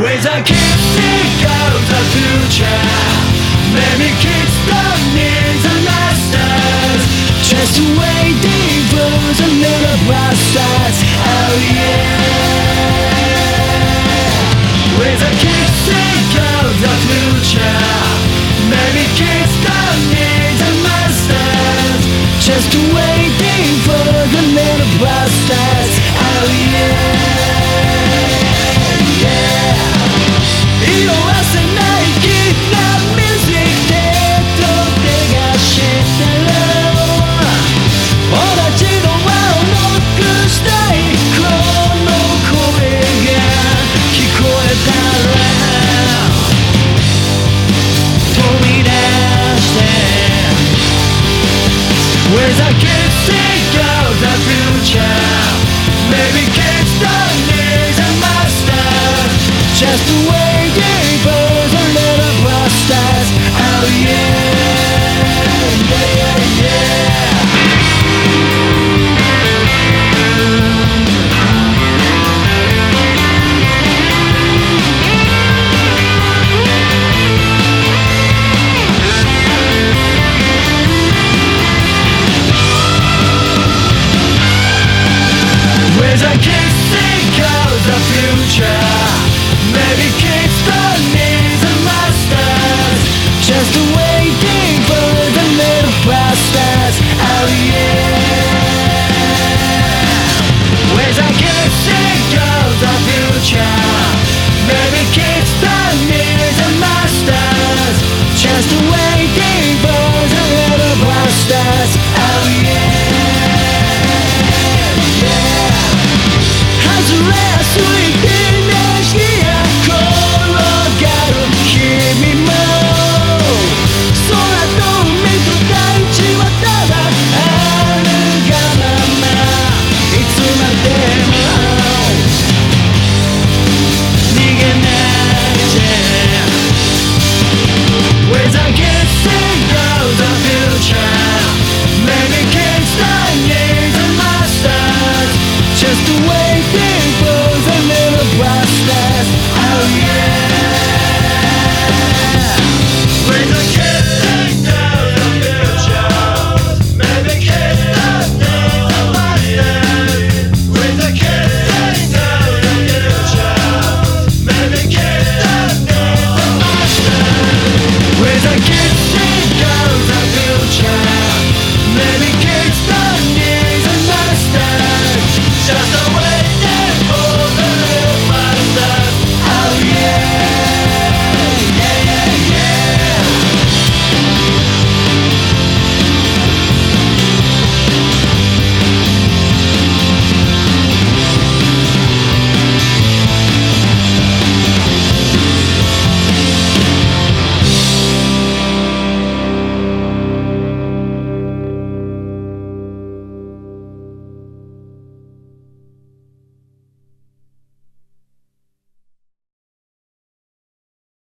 With a kick stick out of the future. Many kids don't need the masters. Just the way they and little bastards Oh yeah. With a kick stick out of the future. Many kids don't need the masters. Just the way they and little bastards Oh yeah. I can't see the future Maybe Just wait. way passed away